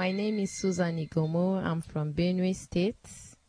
My name is Susan Igomo. I'm from Benue State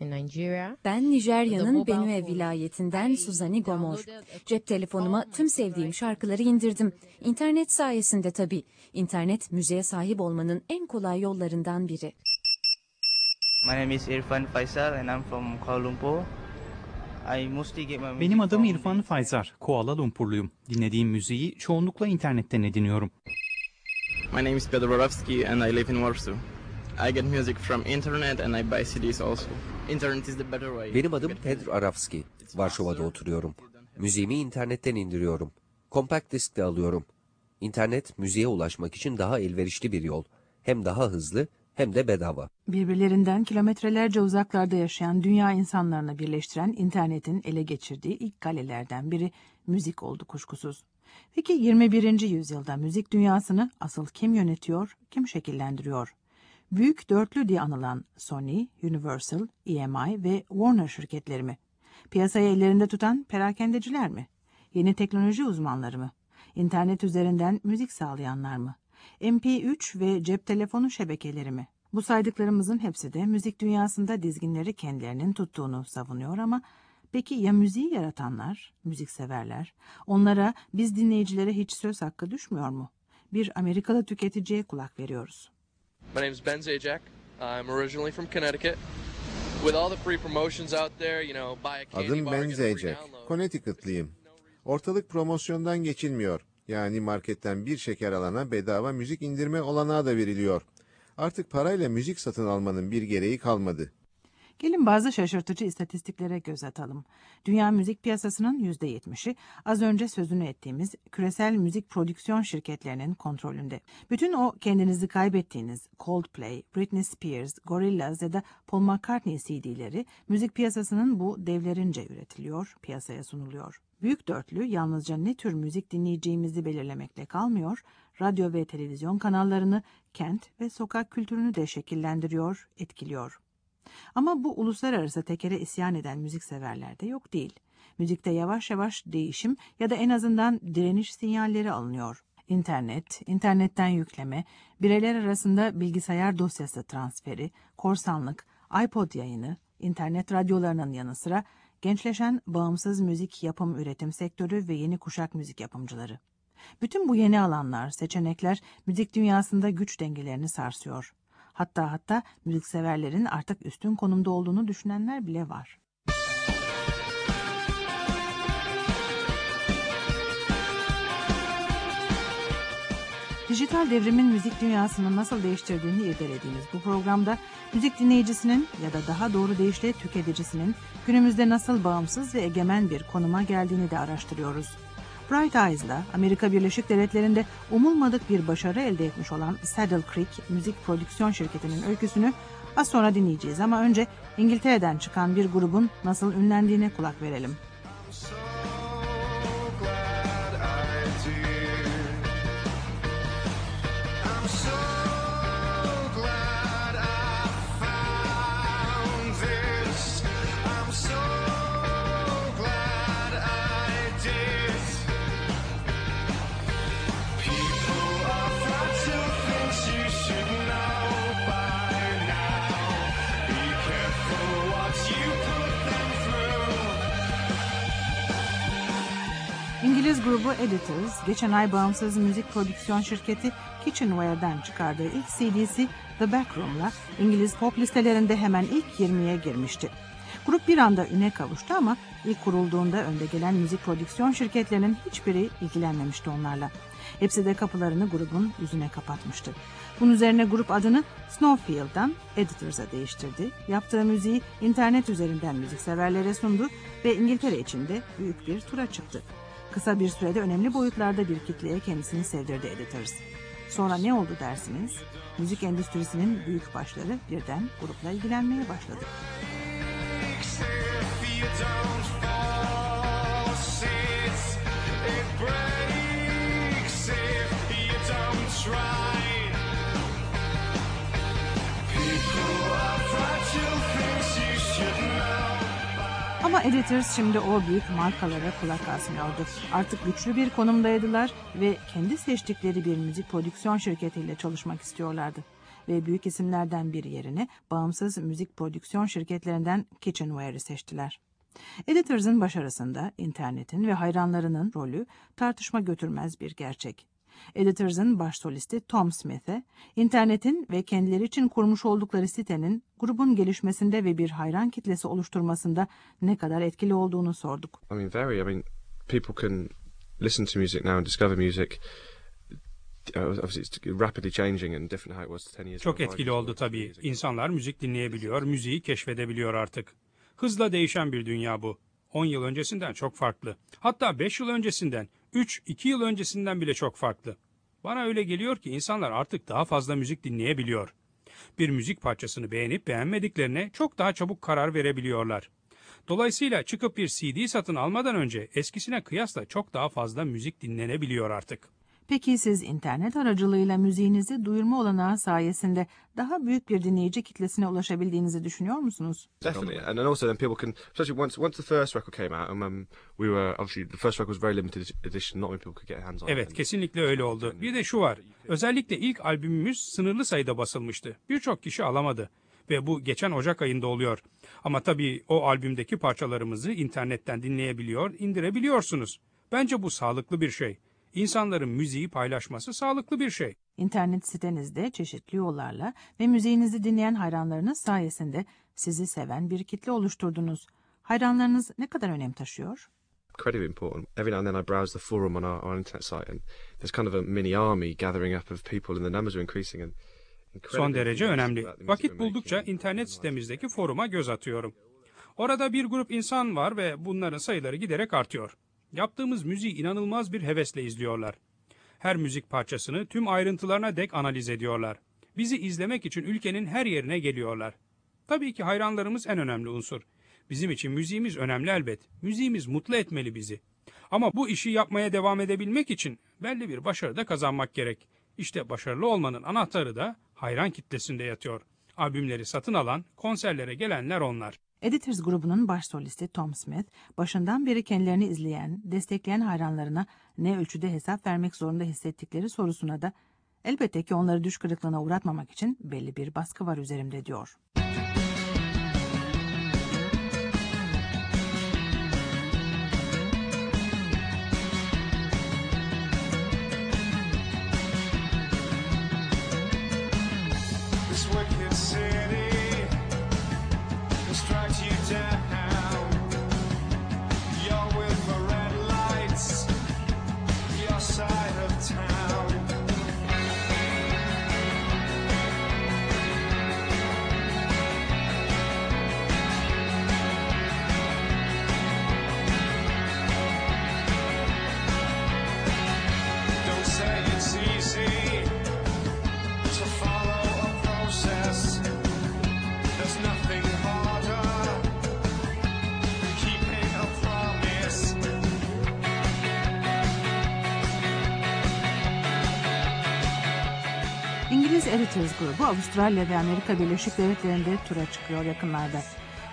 in Nigeria. Ben Nijerya'nın Benue vilayetinden Suzani Gomor. Cep telefonuma tüm sevdiğim şarkıları indirdim. İnternet sayesinde tabii. İnternet müziğe sahip olmanın en kolay yollarından biri. My name is Irfan Faisal and I'm from Kuala Lumpur. I mostly get my music Benim adım İrfan Fayzar, Kuala Lumpurluyum. Dinlediğim müziği çoğunlukla internetten ediniyorum. My name is Pedro Borovsky and I live in Warsaw. I get music from internet and I buy CDs also. Internet is the better way. Benim adım Pedro Aravski. Varşova'da oturuyorum. Müziğimi internetten indiriyorum. Kompakt disk de alıyorum. İnternet müziğe ulaşmak için daha elverişli bir yol. Hem daha hızlı hem de bedava. Birbirlerinden kilometrelerce uzaklarda yaşayan dünya insanlarını birleştiren internetin ele geçirdiği ilk kalelerden biri müzik oldu kuşkusuz. Peki 21. yüzyılda müzik dünyasını asıl kim yönetiyor, kim şekillendiriyor? Büyük dörtlü diye anılan Sony, Universal, EMI ve Warner şirketleri mi? Piyasayı ellerinde tutan perakendeciler mi? Yeni teknoloji uzmanları mı? İnternet üzerinden müzik sağlayanlar mı? MP3 ve cep telefonu şebekeleri mi? Bu saydıklarımızın hepsi de müzik dünyasında dizginleri kendilerinin tuttuğunu savunuyor ama peki ya müziği yaratanlar, müzikseverler? Onlara biz dinleyicilere hiç söz hakkı düşmüyor mu? Bir Amerikalı tüketiciye kulak veriyoruz. My name is Ben Zajac. I'm originally from Connecticut. With all the free promotions out there, you know, buy a candy Adım bar, Ben download. Connecticut'lıyım. Ortalık promosyondan geçilmiyor. Yani marketten bir şeker alana bedava müzik indirme olanağı da veriliyor. Artık parayla müzik satın almanın bir gereği kalmadı. Gelin bazı şaşırtıcı istatistiklere göz atalım. Dünya müzik piyasasının %70'i az önce sözünü ettiğimiz küresel müzik prodüksiyon şirketlerinin kontrolünde. Bütün o kendinizi kaybettiğiniz Coldplay, Britney Spears, Gorillaz ya da Paul McCartney CD'leri müzik piyasasının bu devlerince üretiliyor, piyasaya sunuluyor. Büyük dörtlü yalnızca ne tür müzik dinleyeceğimizi belirlemekle kalmıyor, radyo ve televizyon kanallarını, kent ve sokak kültürünü de şekillendiriyor, etkiliyor. Ama bu uluslararası tekere isyan eden müzikseverler de yok değil. Müzikte yavaş yavaş değişim ya da en azından direniş sinyalleri alınıyor. İnternet, internetten yükleme, bireyler arasında bilgisayar dosyası transferi, korsanlık, iPod yayını, internet radyolarının yanı sıra gençleşen bağımsız müzik yapım üretim sektörü ve yeni kuşak müzik yapımcıları. Bütün bu yeni alanlar, seçenekler müzik dünyasında güç dengelerini sarsıyor. Hatta hatta müzikseverlerin artık üstün konumda olduğunu düşünenler bile var. Dijital devrimin müzik dünyasını nasıl değiştirdiğini irdelediğimiz bu programda müzik dinleyicisinin ya da daha doğru deyişle tüketicisinin günümüzde nasıl bağımsız ve egemen bir konuma geldiğini de araştırıyoruz. Bright Eyes'la Amerika Birleşik Devletleri'nde umulmadık bir başarı elde etmiş olan Saddle Creek müzik prodüksiyon şirketinin öyküsünü az sonra dinleyeceğiz ama önce İngiltere'den çıkan bir grubun nasıl ünlendiğine kulak verelim. Grubu Editors, geçen ay bağımsız müzik prodüksiyon şirketi Kitchenware'den çıkardığı ilk CD'si The Backroom'la İngiliz pop listelerinde hemen ilk 20'ye girmişti. Grup bir anda üne kavuştu ama ilk kurulduğunda önde gelen müzik prodüksiyon şirketlerinin hiçbiri ilgilenmemişti onlarla. Hepsi de kapılarını grubun yüzüne kapatmıştı. Bunun üzerine grup adını Snowfield'dan Editors'a değiştirdi. Yaptığı müziği internet üzerinden müzikseverlere sundu ve İngiltere içinde büyük bir tura çıktı. Kısa bir sürede önemli boyutlarda bir kitleye kendisini sevdirdi Editors. Sonra ne oldu dersiniz? Müzik endüstrisinin büyük başları birden grupla ilgilenmeye başladı. Ama Editors şimdi o büyük markalara kulak asmıyordu. Artık güçlü bir konumdaydılar ve kendi seçtikleri bir müzik prodüksiyon şirketiyle çalışmak istiyorlardı. ve büyük isimlerden biri yerine bağımsız müzik prodüksiyon şirketlerinden Kitchenware'ı seçtiler. Editors'ın başarısında internetin ve hayranlarının rolü tartışma götürmez bir gerçek. Editors'ın baş solisti Tom Smith'e, internetin ve kendileri için kurmuş oldukları sitenin grubun gelişmesinde ve bir hayran kitlesi oluşturmasında ne kadar etkili olduğunu sorduk. I mean, very. I mean, people can listen to music now and discover music. Obviously, it's rapidly changing and different how it was 10 years Çok etkili oldu tabii. İnsanlar müzik dinleyebiliyor, müziği keşfedebiliyor artık. Hızla değişen bir dünya bu. 10 yıl öncesinden çok farklı. Hatta 5 yıl öncesinden, 3-2 yıl öncesinden bile çok farklı. Bana öyle geliyor ki insanlar artık daha fazla müzik dinleyebiliyor. Bir müzik parçasını beğenip beğenmediklerine çok daha çabuk karar verebiliyorlar. Dolayısıyla çıkıp bir CD satın almadan önce eskisine kıyasla çok daha fazla müzik dinlenebiliyor artık. Peki siz internet aracılığıyla müziğinizi duyurma olanağı sayesinde daha büyük bir dinleyici kitlesine ulaşabildiğinizi düşünüyor musunuz? Definitely, and then also then people can, especially once once the first record came out, and um, we were obviously the first record was very limited edition, not many people could get hands on. Evet, kesinlikle öyle oldu. Bir de şu var, özellikle ilk albümümüz sınırlı sayıda basılmıştı. Birçok kişi alamadı ve bu geçen Ocak ayında oluyor. Ama tabii o albümdeki parçalarımızı internetten dinleyebiliyor, indirebiliyorsunuz. Bence bu sağlıklı bir şey. İnsanların müziği paylaşması sağlıklı bir şey. İnternet sitenizde çeşitli yollarla ve müziğinizi dinleyen hayranlarınız sayesinde sizi seven bir kitle oluşturdunuz. Hayranlarınız ne kadar önem taşıyor? Incredibly important. Every now and then I browse the forum on our, our internet site and there's kind of a mini army gathering up of people and the numbers are increasing and Son derece önemli. Vakit buldukça internet sitemizdeki foruma göz atıyorum. Orada bir grup insan var ve bunların sayıları giderek artıyor. Yaptığımız müziği inanılmaz bir hevesle izliyorlar. Her müzik parçasını tüm ayrıntılarına dek analiz ediyorlar. Bizi izlemek için ülkenin her yerine geliyorlar. Tabii ki hayranlarımız en önemli unsur. Bizim için müziğimiz önemli elbet. Müziğimiz mutlu etmeli bizi. Ama bu işi yapmaya devam edebilmek için belli bir başarı da kazanmak gerek. İşte başarılı olmanın anahtarı da hayran kitlesinde yatıyor. Albümleri satın alan, konserlere gelenler onlar. Editors grubunun baş solisti Tom Smith, başından beri kendilerini izleyen, destekleyen hayranlarına ne ölçüde hesap vermek zorunda hissettikleri sorusuna da elbette ki onları düş kırıklığına uğratmamak için belli bir baskı var üzerimde diyor. Editors grubu Avustralya ve Amerika Birleşik Devletleri'nde tura çıkıyor yakınlarda.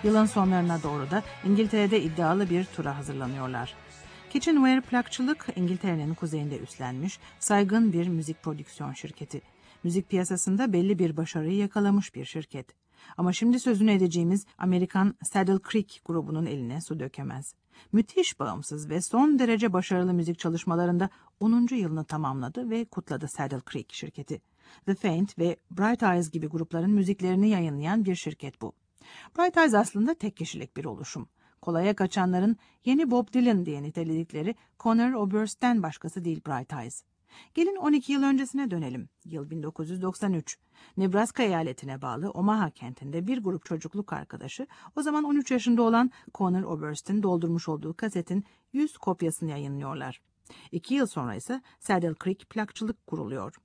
Yılın sonlarına doğru da İngiltere'de iddialı bir tura hazırlanıyorlar. Kitchenware plakçılık İngiltere'nin kuzeyinde üstlenmiş saygın bir müzik prodüksiyon şirketi. Müzik piyasasında belli bir başarıyı yakalamış bir şirket. Ama şimdi sözünü edeceğimiz Amerikan Saddle Creek grubunun eline su dökemez. Müthiş bağımsız ve son derece başarılı müzik çalışmalarında 10. yılını tamamladı ve kutladı Saddle Creek şirketi. The Faint ve Bright Eyes gibi grupların müziklerini yayınlayan bir şirket bu. Bright Eyes aslında tek kişilik bir oluşum. Kolaya kaçanların yeni Bob Dylan diye niteledikleri Conor Oberst'ten başkası değil Bright Eyes. Gelin 12 yıl öncesine dönelim. Yıl 1993. Nebraska eyaletine bağlı Omaha kentinde bir grup çocukluk arkadaşı o zaman 13 yaşında olan Conor Oberst'in doldurmuş olduğu kasetin 100 kopyasını yayınlıyorlar. İki yıl sonra ise Saddle Creek plakçılık kuruluyor.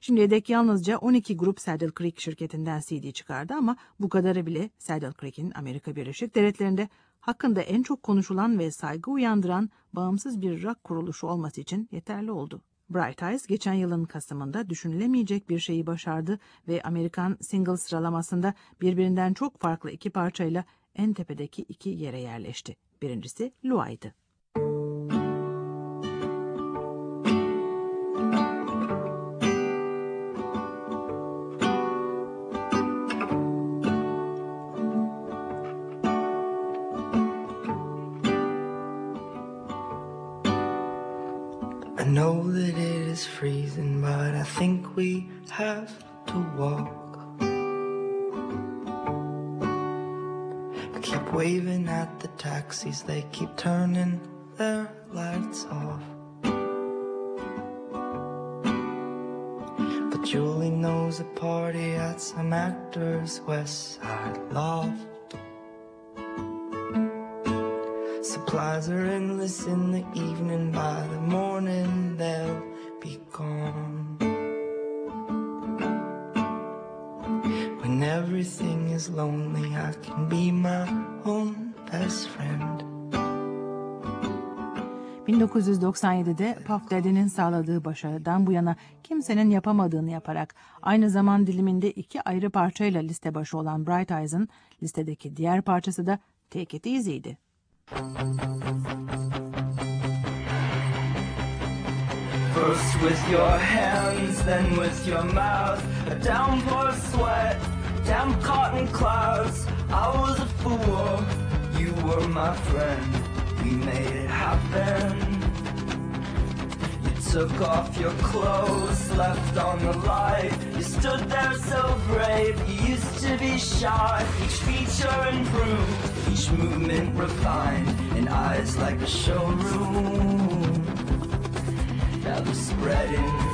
Şimdiye dek yalnızca 12 grup Saddle Creek şirketinden CD çıkardı ama bu kadarı bile Saddle Creek'in Amerika Birleşik Devletleri'nde hakkında en çok konuşulan ve saygı uyandıran bağımsız bir rock kuruluşu olması için yeterli oldu. Bright Eyes geçen yılın Kasım'ında düşünülemeyecek bir şeyi başardı ve Amerikan single sıralamasında birbirinden çok farklı iki parçayla en tepedeki iki yere yerleşti. Birincisi Lua'ydı. We have to walk. I keep waving at the taxis, they keep turning their lights off. But Julie knows a party at some actor's West Side loft. Supplies are endless in the evening, by the morning they'll be gone. Everything is lonely, I can be my own best friend. 1997'de Puff Daddy'nin sağladığı başarıdan bu yana kimsenin yapamadığını yaparak aynı zaman diliminde iki ayrı parçayla liste başı olan Bright Eyes'ın listedeki diğer parçası da Take It Easy'ydi. First with your hands, then with your mouth. A downpour sweat, damp cotton clouds. I was a fool, you were my friend. We made it happen. You took off your clothes, left on the light. You stood there so brave. You used to be shy. Each feature improved, each movement refined, and eyes like a showroom. Now they're spreading.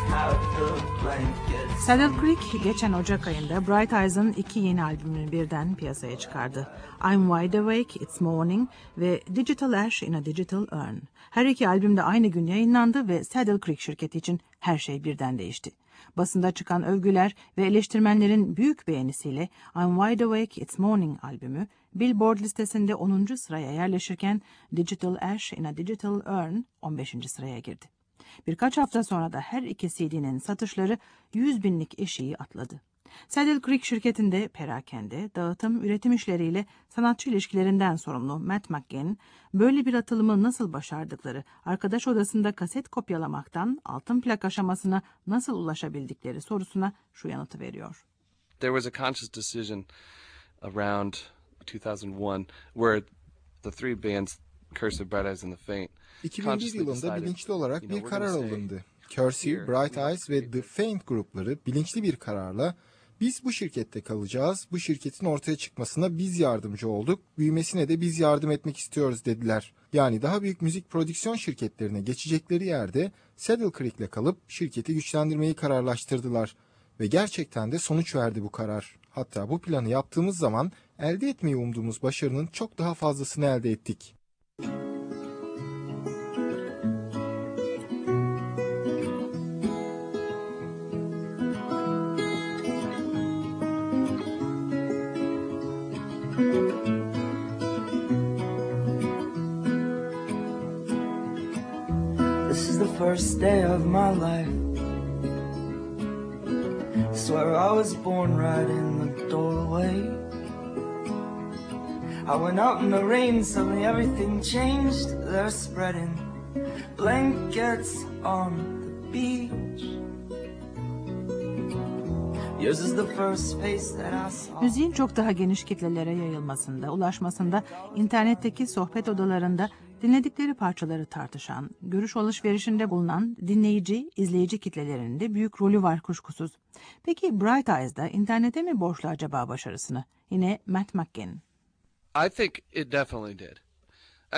Saddle Creek geçen Ocak ayında Bright Eyes'ın iki yeni albümünü birden piyasaya çıkardı. I'm Wide Awake, It's Morning ve Digital Ash in a Digital Urn. Her iki albüm de aynı gün yayınlandı ve Saddle Creek şirketi için her şey birden değişti. Basında çıkan övgüler ve eleştirmenlerin büyük beğenisiyle I'm Wide Awake, It's Morning albümü Billboard listesinde 10. sıraya yerleşirken Digital Ash in a Digital Urn 15. sıraya girdi. Birkaç hafta sonra da her iki CD'nin satışları 100 binlik eşiği atladı. Saddle Creek şirketinde perakende, dağıtım, üretim işleriyle sanatçı ilişkilerinden sorumlu Matt McGinn, böyle bir atılımı nasıl başardıkları, arkadaş odasında kaset kopyalamaktan altın plak aşamasına nasıl ulaşabildikleri sorusuna şu yanıtı veriyor. There was a conscious decision around 2001 where the three bands, Cursive, Bright Eyes and The Faint, 2001 yılında bilinçli olarak bir karar alındı. Cursive, Bright Eyes ve The Faint grupları bilinçli bir kararla biz bu şirkette kalacağız, bu şirketin ortaya çıkmasına biz yardımcı olduk, büyümesine de biz yardım etmek istiyoruz dediler. Yani daha büyük müzik prodüksiyon şirketlerine geçecekleri yerde Saddle Creek'le kalıp şirketi güçlendirmeyi kararlaştırdılar. Ve gerçekten de sonuç verdi bu karar. Hatta bu planı yaptığımız zaman elde etmeyi umduğumuz başarının çok daha fazlasını elde ettik. First day of my life. Swear I was born right in the doorway. I went out in the rain, suddenly everything changed. They're spreading blankets on the beach. Müziğin çok daha geniş kitlelere yayılmasında, ulaşmasında, internetteki sohbet odalarında dinledikleri parçaları tartışan, görüş alışverişinde bulunan dinleyici, izleyici kitlelerinin de büyük rolü var kuşkusuz. Peki Bright Eyes'da internete mi borçlu acaba başarısını? Yine Matt McGinn. I think it definitely did.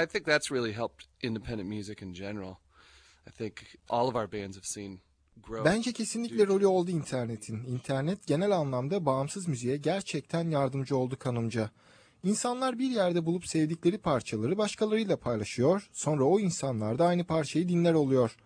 I think that's really helped independent music in general. I think all of our bands have seen. Bence kesinlikle rolü oldu internetin. İnternet genel anlamda bağımsız müziğe gerçekten yardımcı oldu kanımca. İnsanlar bir yerde bulup sevdikleri parçaları başkalarıyla paylaşıyor, sonra o insanlar da aynı parçayı dinler oluyor.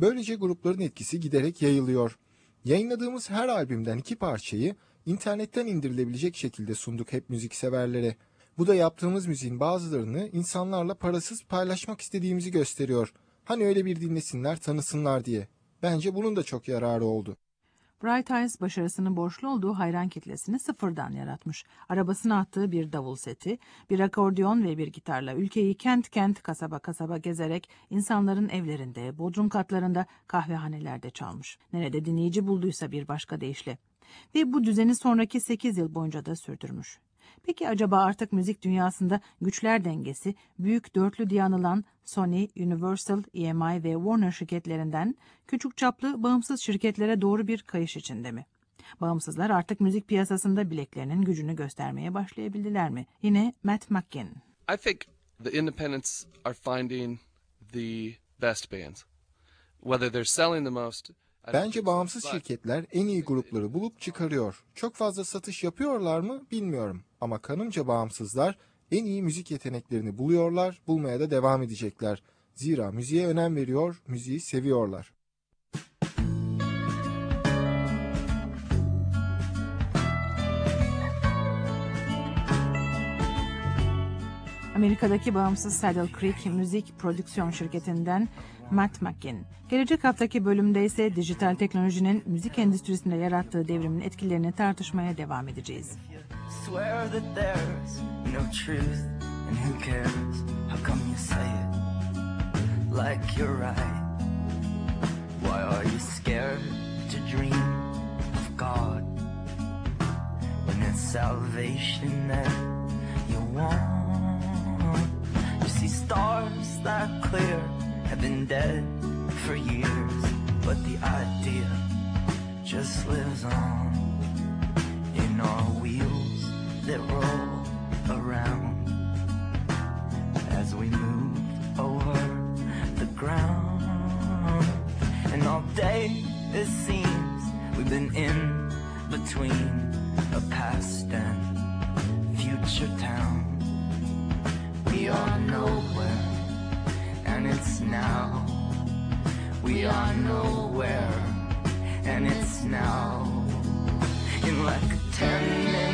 Böylece grupların etkisi giderek yayılıyor. Yayınladığımız her albümden iki parçayı internetten indirilebilecek şekilde sunduk hep müzikseverlere. Bu da yaptığımız müziğin bazılarını insanlarla parasız paylaşmak istediğimizi gösteriyor. Hani öyle bir dinlesinler, tanısınlar diye. Bence bunun da çok yararı oldu. Bright Eyes başarısının borçlu olduğu hayran kitlesini sıfırdan yaratmış. Arabasına attığı bir davul seti, bir akordeon ve bir gitarla ülkeyi kent kent kasaba kasaba gezerek insanların evlerinde, bodrum katlarında, kahvehanelerde çalmış. Nerede dinleyici bulduysa bir başka deyişle. Ve bu düzeni sonraki 8 yıl boyunca da sürdürmüş. Peki acaba artık müzik dünyasında güçler dengesi büyük dörtlü diye anılan Sony, Universal, EMI ve Warner şirketlerinden küçük çaplı bağımsız şirketlere doğru bir kayış içinde mi? Bağımsızlar artık müzik piyasasında bileklerinin gücünü göstermeye başlayabildiler mi? Yine Matt McKin. I think the independents are finding the best bands. Whether they're selling the most Bence bağımsız şirketler en iyi grupları bulup çıkarıyor. Çok fazla satış yapıyorlar mı bilmiyorum. Ama kanımca bağımsızlar en iyi müzik yeteneklerini buluyorlar, bulmaya da devam edecekler. Zira müziğe önem veriyor, müziği seviyorlar. Amerika'daki bağımsız Saddle Creek müzik prodüksiyon şirketinden Matt McKin. Gelecek haftaki bölümde ise dijital teknolojinin müzik endüstrisinde yarattığı devrimin etkilerini tartışmaya devam edeceğiz. Salvation that you want? You see stars that clear have been dead for years, but the idea just lives on in our wheels that roll around as we move over the ground. And all day it seems we've been in between a past and future town. We are nowhere, and it's now. In like ten minute